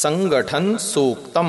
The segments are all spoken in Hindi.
संगठन सूक्तम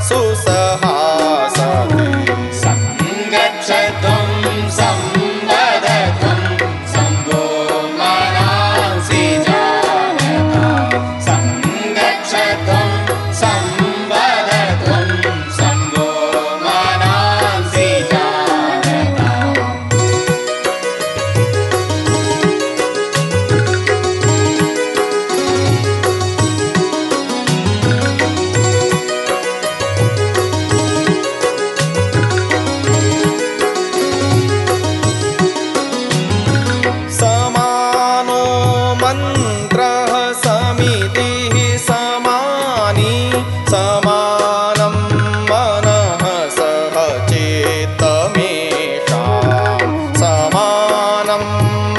so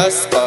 us.